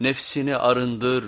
nefsini arındır,